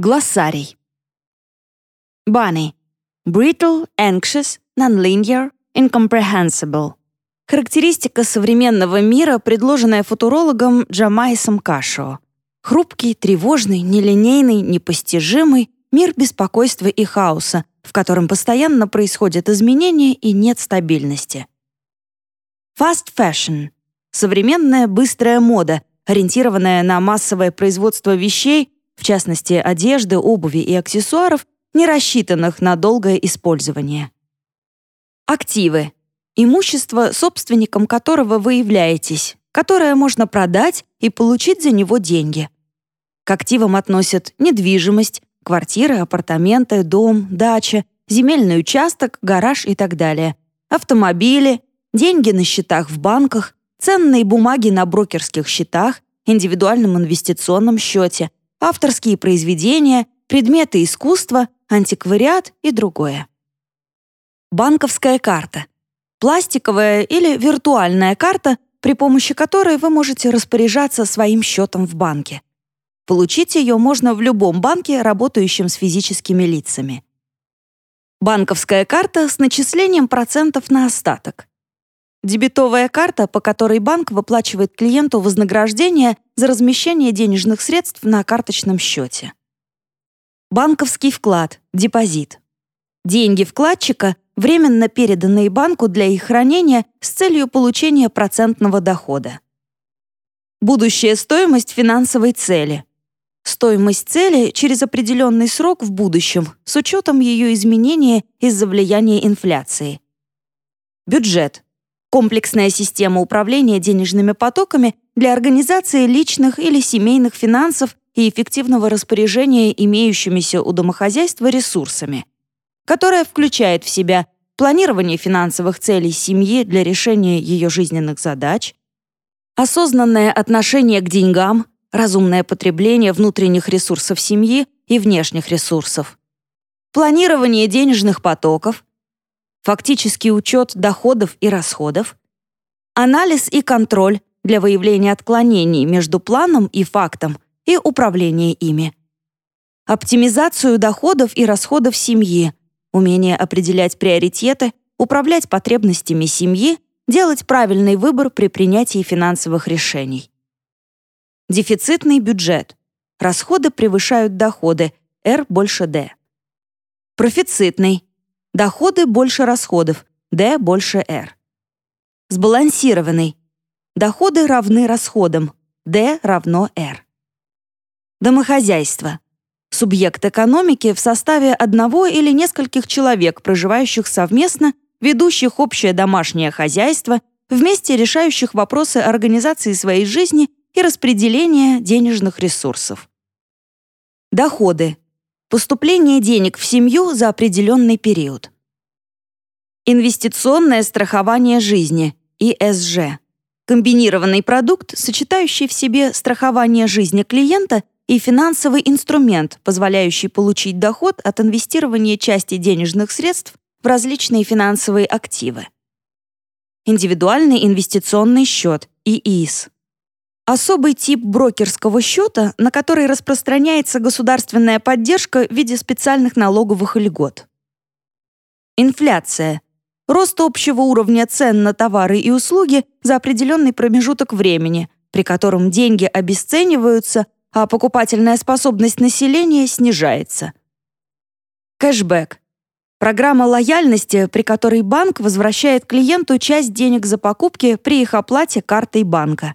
Глоссарий. Bunny. Brittle, anxious, nonlinear, incomprehensible. Характеристика современного мира, предложенная футурологом Джамайсом Кашо. Хрупкий, тревожный, нелинейный, непостижимый мир беспокойства и хаоса, в котором постоянно происходят изменения и нет стабильности. Fast fashion — современная быстрая мода, ориентированная на массовое производство вещей, в частности, одежды, обуви и аксессуаров, не рассчитанных на долгое использование. Активы — имущество, собственником которого вы являетесь, которое можно продать и получить за него деньги. К активам относят недвижимость, квартиры, апартаменты, дом, дача, земельный участок, гараж и так далее, автомобили, деньги на счетах в банках, ценные бумаги на брокерских счетах, индивидуальном инвестиционном счете, авторские произведения, предметы искусства, антиквариат и другое. Банковская карта. Пластиковая или виртуальная карта, при помощи которой вы можете распоряжаться своим счетом в банке. Получить ее можно в любом банке, работающем с физическими лицами. Банковская карта с начислением процентов на остаток. Дебетовая карта, по которой банк выплачивает клиенту вознаграждение за размещение денежных средств на карточном счете. Банковский вклад, депозит. Деньги вкладчика, временно переданные банку для их хранения с целью получения процентного дохода. Будущая стоимость финансовой цели. Стоимость цели через определенный срок в будущем с учетом ее изменения из-за влияния инфляции. Бюджет Комплексная система управления денежными потоками для организации личных или семейных финансов и эффективного распоряжения имеющимися у домохозяйства ресурсами, которая включает в себя планирование финансовых целей семьи для решения ее жизненных задач, осознанное отношение к деньгам, разумное потребление внутренних ресурсов семьи и внешних ресурсов, планирование денежных потоков, фактический учет доходов и расходов, анализ и контроль для выявления отклонений между планом и фактом и управление ими, оптимизацию доходов и расходов семьи, умение определять приоритеты, управлять потребностями семьи, делать правильный выбор при принятии финансовых решений. Дефицитный бюджет. Расходы превышают доходы, R больше D. Профицитный. Доходы больше расходов, D больше R. Сбалансированный. Доходы равны расходам, D равно R. Домохозяйство. Субъект экономики в составе одного или нескольких человек, проживающих совместно, ведущих общее домашнее хозяйство, вместе решающих вопросы организации своей жизни и распределения денежных ресурсов. Доходы Поступление денег в семью за определенный период. Инвестиционное страхование жизни, ИСЖ. Комбинированный продукт, сочетающий в себе страхование жизни клиента и финансовый инструмент, позволяющий получить доход от инвестирования части денежных средств в различные финансовые активы. Индивидуальный инвестиционный счет, ИИС особый тип брокерского счета, на который распространяется государственная поддержка в виде специальных налоговых льгот. Инфляция. Рост общего уровня цен на товары и услуги за определенный промежуток времени, при котором деньги обесцениваются, а покупательная способность населения снижается. Кэшбэк. Программа лояльности, при которой банк возвращает клиенту часть денег за покупки при их оплате картой банка.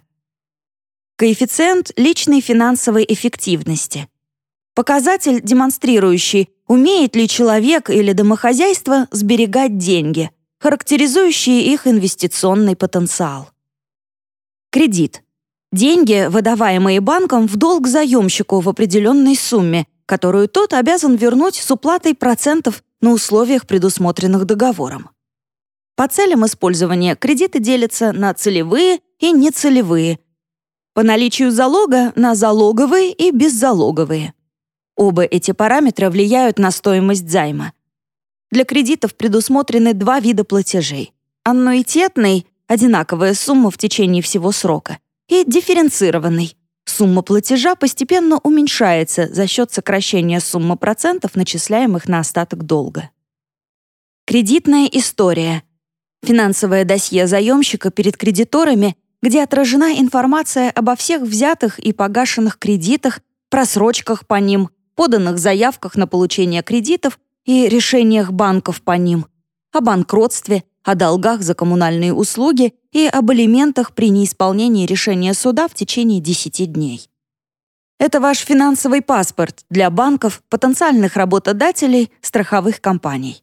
Коэффициент личной финансовой эффективности. Показатель, демонстрирующий, умеет ли человек или домохозяйство сберегать деньги, характеризующие их инвестиционный потенциал. Кредит. Деньги, выдаваемые банком в долг заемщику в определенной сумме, которую тот обязан вернуть с уплатой процентов на условиях, предусмотренных договором. По целям использования кредиты делятся на целевые и нецелевые, по наличию залога на залоговые и беззалоговые. Оба эти параметра влияют на стоимость займа. Для кредитов предусмотрены два вида платежей. Аннуитетный — одинаковая сумма в течение всего срока, и дифференцированный Сумма платежа постепенно уменьшается за счет сокращения суммы процентов, начисляемых на остаток долга. Кредитная история. Финансовое досье заемщика перед кредиторами, где отражена информация обо всех взятых и погашенных кредитах, просрочках по ним, поданных заявках на получение кредитов и решениях банков по ним, о банкротстве, о долгах за коммунальные услуги и об элементах при неисполнении решения суда в течение 10 дней. Это ваш финансовый паспорт для банков, потенциальных работодателей, страховых компаний.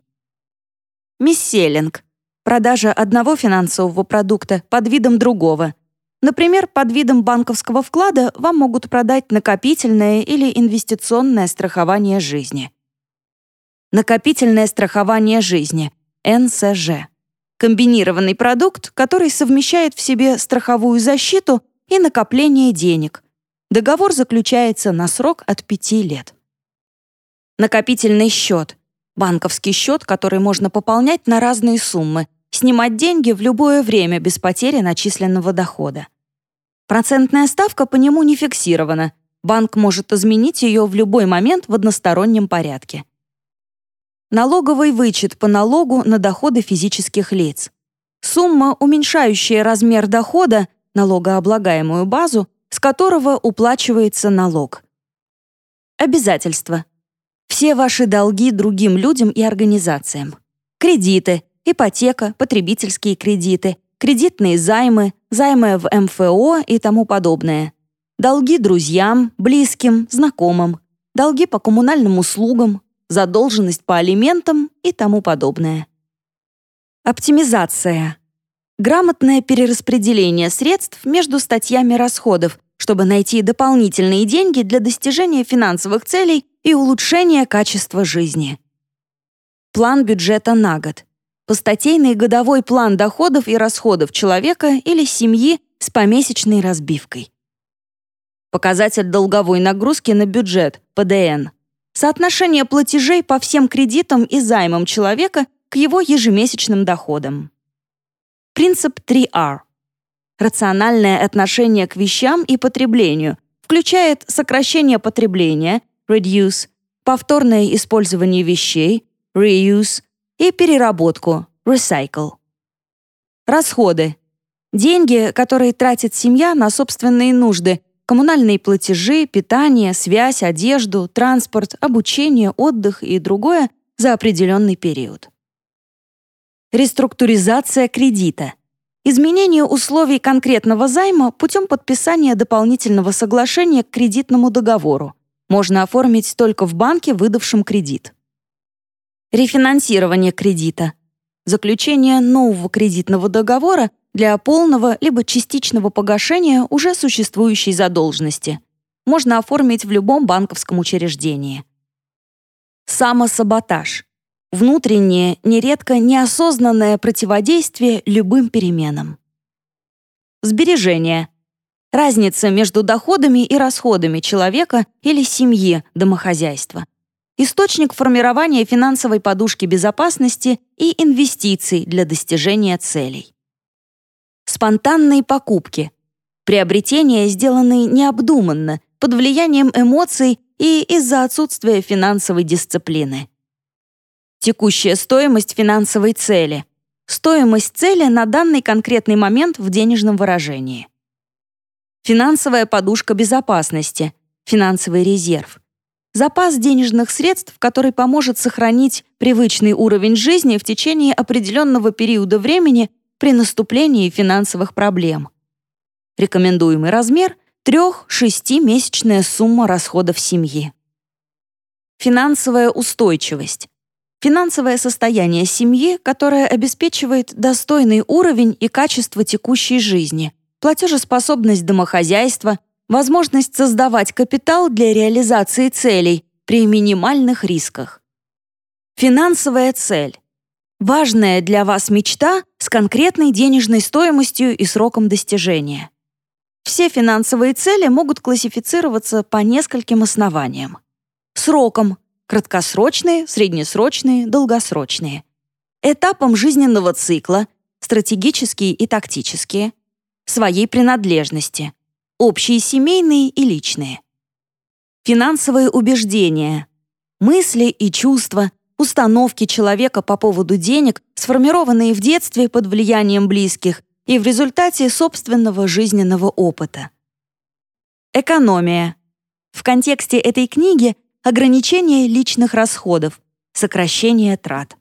Мисселлинг — продажа одного финансового продукта под видом другого. Например, под видом банковского вклада вам могут продать накопительное или инвестиционное страхование жизни. Накопительное страхование жизни — НСЖ. Комбинированный продукт, который совмещает в себе страховую защиту и накопление денег. Договор заключается на срок от 5 лет. Накопительный счет — банковский счет, который можно пополнять на разные суммы, снимать деньги в любое время без потери начисленного дохода. Процентная ставка по нему не фиксирована. Банк может изменить ее в любой момент в одностороннем порядке. Налоговый вычет по налогу на доходы физических лиц. Сумма, уменьшающая размер дохода, налогооблагаемую базу, с которого уплачивается налог. Обязательства. Все ваши долги другим людям и организациям. Кредиты, ипотека, потребительские кредиты, кредитные займы, займы в МФО и тому подобное. Долги друзьям, близким, знакомым. Долги по коммунальным услугам, задолженность по алиментам и тому подобное. Оптимизация. Грамотное перераспределение средств между статьями расходов, чтобы найти дополнительные деньги для достижения финансовых целей и улучшения качества жизни. План бюджета на год. Постатейный годовой план доходов и расходов человека или семьи с помесячной разбивкой. Показатель долговой нагрузки на бюджет, ПДН – Соотношение платежей по всем кредитам и займам человека к его ежемесячным доходам. Принцип 3R. Рациональное отношение к вещам и потреблению включает сокращение потребления, reduce, повторное использование вещей, reuse, и переработку, recycle. Расходы. Деньги, которые тратит семья на собственные нужды, коммунальные платежи, питание, связь, одежду, транспорт, обучение, отдых и другое за определенный период. Реструктуризация кредита. Изменение условий конкретного займа путем подписания дополнительного соглашения к кредитному договору. Можно оформить только в банке, выдавшем кредит. Рефинансирование кредита. Заключение нового кредитного договора для полного либо частичного погашения уже существующей задолженности. Можно оформить в любом банковском учреждении. Самосаботаж. Внутреннее, нередко неосознанное противодействие любым переменам. Сбережение. Разница между доходами и расходами человека или семьи, домохозяйства. Источник формирования финансовой подушки безопасности и инвестиций для достижения целей. Спонтанные покупки. Приобретения, сделанные необдуманно, под влиянием эмоций и из-за отсутствия финансовой дисциплины. Текущая стоимость финансовой цели. Стоимость цели на данный конкретный момент в денежном выражении. Финансовая подушка безопасности. Финансовый резерв. Запас денежных средств, который поможет сохранить привычный уровень жизни в течение определенного периода времени при наступлении финансовых проблем. Рекомендуемый размер — 3-6-месячная сумма расходов семьи. Финансовая устойчивость. Финансовое состояние семьи, которое обеспечивает достойный уровень и качество текущей жизни, платежеспособность домохозяйства, возможность создавать капитал для реализации целей при минимальных рисках. Финансовая цель Важная для вас мечта с конкретной денежной стоимостью и сроком достижения. Все финансовые цели могут классифицироваться по нескольким основаниям. Сроком — краткосрочные, среднесрочные, долгосрочные. Этапом жизненного цикла — стратегические и тактические. Своей принадлежности — общие семейные и личные. Финансовые убеждения, мысли и чувства, установки человека по поводу денег, сформированные в детстве под влиянием близких и в результате собственного жизненного опыта. Экономия. В контексте этой книги ограничение личных расходов, сокращение трат.